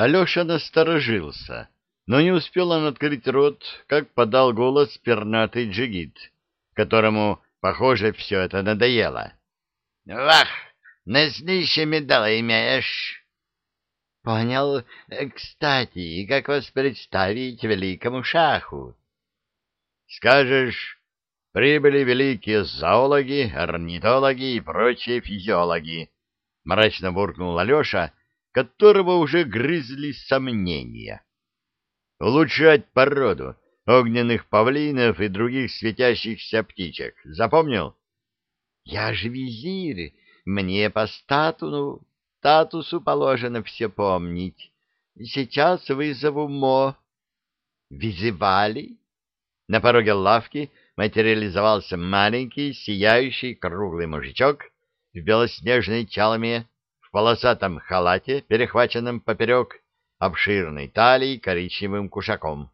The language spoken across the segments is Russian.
Алеша насторожился, но не успел он открыть рот, как подал голос пернатый джигит, которому, похоже, все это надоело. — Вах, наснища медала имеешь? — Понял. Кстати, как вас представить великому шаху? — Скажешь, прибыли великие зоологи, орнитологи и прочие физиологи, — мрачно буркнул Алеша, которого уже грызли сомнения. Улучшать породу огненных павлинов и других светящихся птичек. Запомнил? Я же визирь, мне по статусу, статусу положено все помнить. Сейчас вызову Мо. Визывали? На пороге лавки материализовался маленький, сияющий, круглый мужичок в белоснежной чалме в полосатом халате, перехваченном поперек обширной талии коричневым кушаком.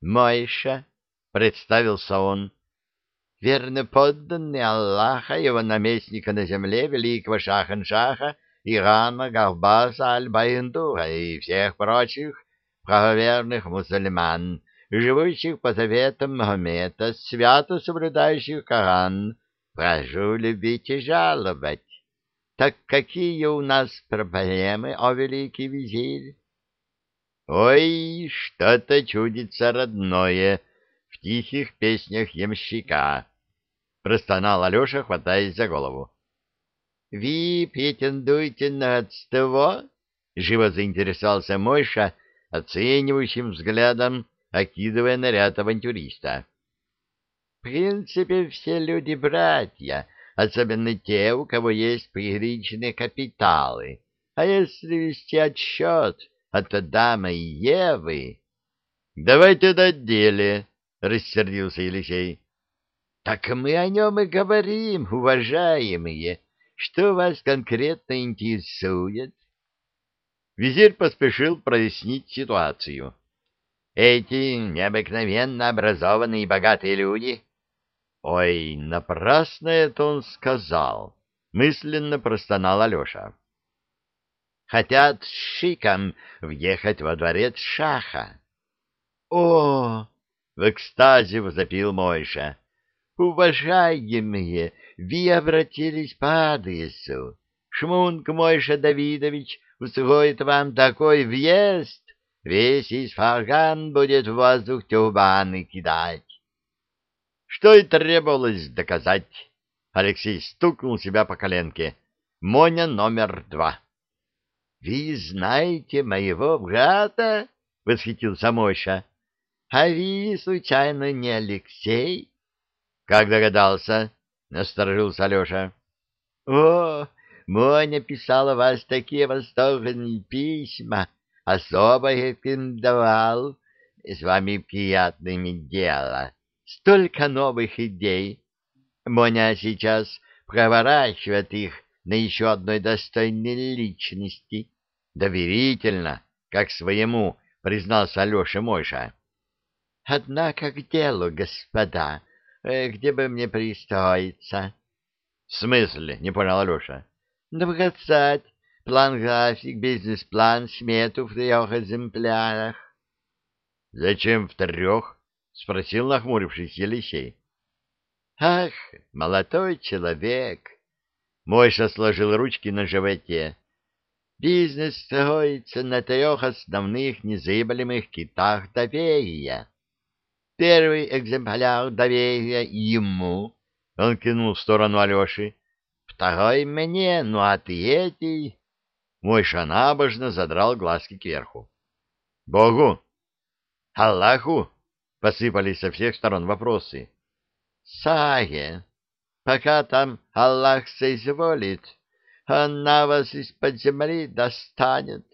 «Мойша», — представился он, — «верно подданный Аллаха, его наместника на земле, великого Шахан-Шаха, Ирана, Гавбаса, Аль-Баиндура и всех прочих правоверных мусульман, живущих по заветам Магомета, свято соблюдающих Коран, прошу любить и жаловать. Так какие у нас проблемы, о великий визирь? Ой, что-то чудится родное в тихих песнях ямщика, простонал Алеша, хватаясь за голову. Ви претендуете на отство? Живо заинтересовался Мойша, оценивающим взглядом, окидывая наряд авантюриста. В принципе, все люди братья, особенно те, у кого есть приличные капиталы. А если вести отсчет от Адама и Евы... — Давайте до деле, — рассердился Елисей. — Так мы о нем и говорим, уважаемые. Что вас конкретно интересует? Визирь поспешил прояснить ситуацию. Эти необыкновенно образованные и богатые люди Ой, напрасно это он сказал, мысленно простонал Алеша. Хотят шиком въехать во дворец шаха. О! В экстазе возопил Мойша. Уважаемые, вы обратились по адресу. Шмунк Мойша Давидович устроит вам такой въезд, весь Исфаган будет в воздух тюбаны кидать что и требовалось доказать. Алексей стукнул себя по коленке. Моня номер два. — Вы знаете моего брата? — восхитился Мойша. — А вы, случайно, не Алексей? — Как догадался? — насторожился Алеша. — О, Моня писала вас такие восторженные письма, особо рекомендовал. С вами приятно иметь дело. Столько новых идей. Моня сейчас проворачивает их на еще одной достойной личности. Доверительно, как своему, признался Алеша Мойша. Однако к делу, господа, э, где бы мне пристроиться? — В смысле? — не понял Алеша. — Набросать план-график, бизнес-план, смету в трех экземплярах. — Зачем в трех? — спросил нахмурившись Елисей. — Ах, молодой человек! — Мойша сложил ручки на животе. — Бизнес строится на трех основных незыблемых китах доверия. Первый экземпляр доверия ему, — он кинул в сторону Алеши, — второй мне, ну а третий... Мойша набожно задрал глазки кверху. — Богу! — Аллаху! Посыпались со всех сторон вопросы. «Саге, пока там Аллах соизволит, он на вас из-под земли достанет.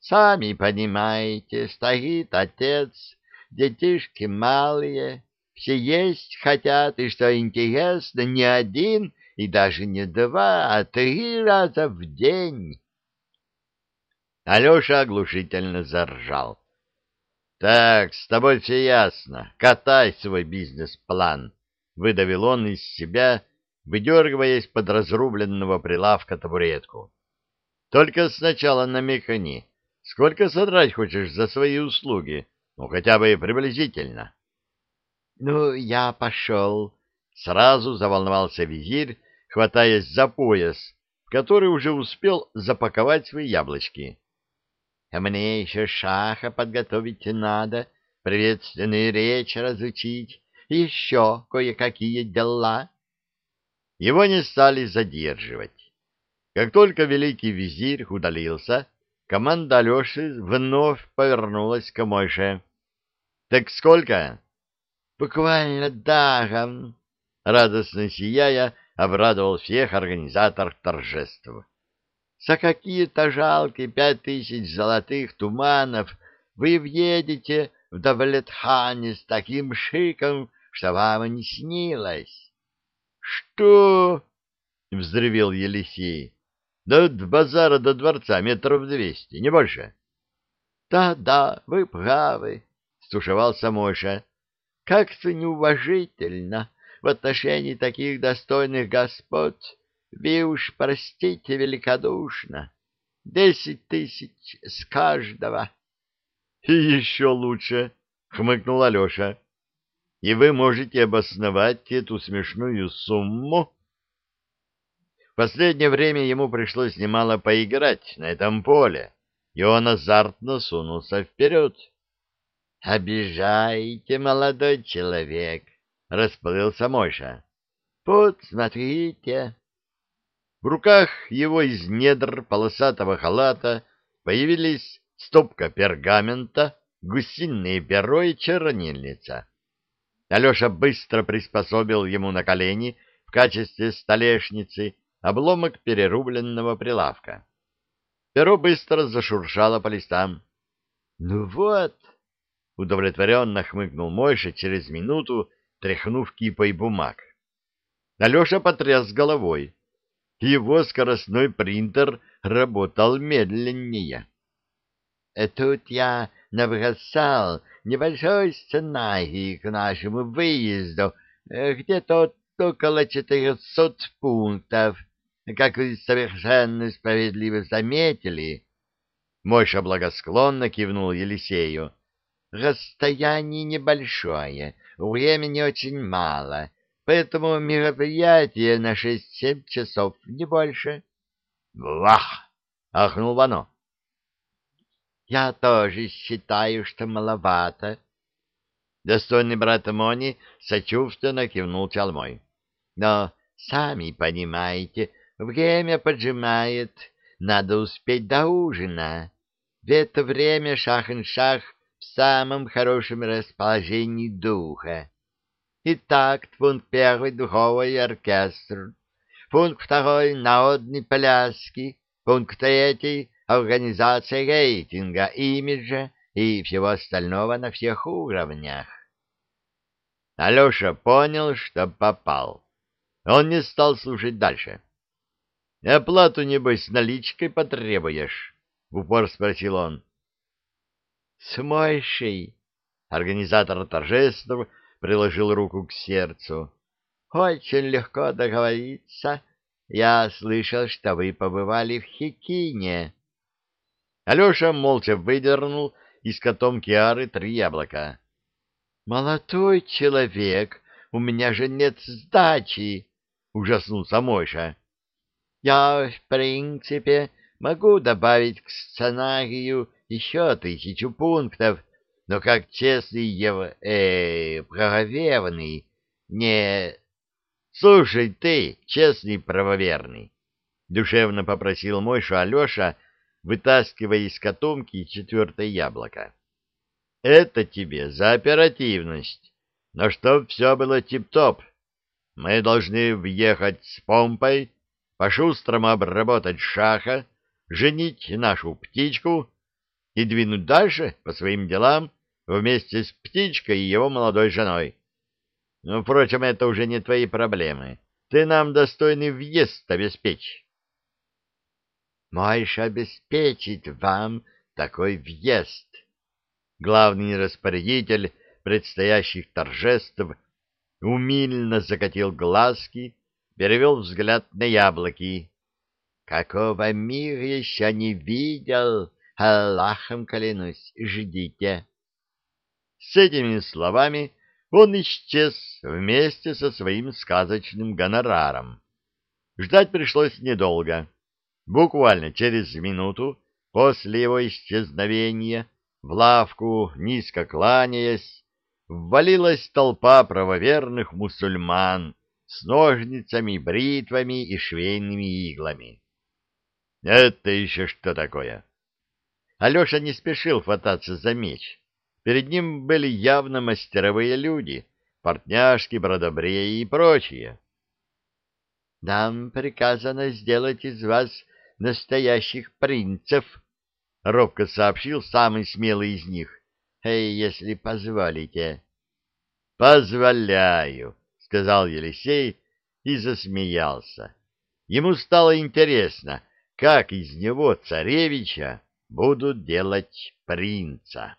Сами понимаете, стоит отец, детишки малые, все есть хотят, и, что интересно, не один и даже не два, а три раза в день». Алеша оглушительно заржал. Так, с тобой все ясно. Катай свой бизнес-план, выдавил он из себя, выдергивая из-под разрубленного прилавка табуретку. Только сначала намекни, Сколько содрать хочешь за свои услуги? Ну, хотя бы приблизительно. — Ну, я пошел. Сразу заволновался визирь, хватаясь за пояс, в который уже успел запаковать свои яблочки. — мне еще шаха подготовить надо, приветственную речь разучить, еще кое-какие дела. Его не стали задерживать. Как только великий визирь удалился, команда Алеши вновь повернулась к Мойше. — Так сколько? — Буквально дагом, — радостно сияя, обрадовал всех организатор торжеств. — За какие-то жалкие пять тысяч золотых туманов вы въедете в Давлетхане с таким шиком, что вам и не снилось. — Что? — взревел Елисей. Да от базара до дворца метров двести, не больше. Да, — Да-да, вы правы, — стушевался Моша. — Как-то неуважительно в отношении таких достойных господ. Вы уж простите великодушно. Десять тысяч с каждого. — И еще лучше, — хмыкнул Алеша. — И вы можете обосновать эту смешную сумму последнее время ему пришлось немало поиграть на этом поле, и он азартно сунулся вперед. — Обижаете, молодой человек, — расплылся Мойша. — Вот, смотрите. В руках его из недр полосатого халата появились стопка пергамента, гусиное перо и чернильница. Алеша быстро приспособил ему на колени в качестве столешницы обломок перерубленного прилавка. Перо быстро зашуршало по листам. — Ну вот! — удовлетворенно хмыкнул Мойша через минуту, тряхнув кипой бумаг. Алеша потряс головой. Его скоростной принтер работал медленнее. «Э, — Тут я набросал небольшой сценарий к нашему выезду, где-то около четырехсот пунктов — как вы совершенно справедливо заметили, Мойша благосклонно кивнул Елисею. Расстояние небольшое, времени очень мало, поэтому мероприятие на шесть-семь часов, не больше. Вах! ахнул Вано. Я тоже считаю, что маловато. Достойный брат Мони сочувственно кивнул Чалмой. Но, сами понимаете, Время поджимает, надо успеть до ужина. В это время шах-ин-шах в самом хорошем расположении духа. Итак, пункт первый — духовый оркестр, пункт второй — народные пляски, пункт третий — организация рейтинга, имиджа и всего остального на всех уровнях. Алеша понял, что попал. Он не стал слушать дальше. — Оплату, небось, наличкой потребуешь? — в упор спросил он. — С Мойшей, — организатор торжеств приложил руку к сердцу, — очень легко договориться. Я слышал, что вы побывали в Хикине. Алеша молча выдернул из котомки Ары три яблока. — Молодой человек, у меня же нет сдачи! — ужаснулся Мойша. Я, в принципе, могу добавить к сценарию еще тысячу пунктов, но как честный ев... э, правоверный, не... Слушай ты, честный правоверный, — душевно попросил Мойшу Алеша, вытаскивая из котомки четвертое яблоко. — Это тебе за оперативность, но чтоб все было тип-топ. Мы должны въехать с помпой, по-шустрому обработать шаха, женить нашу птичку и двинуть дальше по своим делам вместе с птичкой и его молодой женой. Ну, впрочем, это уже не твои проблемы. Ты нам достойный въезд обеспечь. Можешь обеспечить вам такой въезд. Главный распорядитель предстоящих торжеств умильно закатил глазки перевел взгляд на яблоки. Какого мир еще не видел, Аллахом клянусь, ждите. С этими словами он исчез вместе со своим сказочным гонораром. Ждать пришлось недолго. Буквально через минуту после его исчезновения в лавку, низко кланяясь, ввалилась толпа правоверных мусульман с ножницами, бритвами и швейными иглами. Это еще что такое? Алеша не спешил хвататься за меч. Перед ним были явно мастеровые люди, портняшки, бродобреи и прочие. — Нам приказано сделать из вас настоящих принцев, — робко сообщил самый смелый из них. — Эй, если позволите. — Позволяю, — сказал Елисей и засмеялся. Ему стало интересно, как из него, царевича, будут делать принца.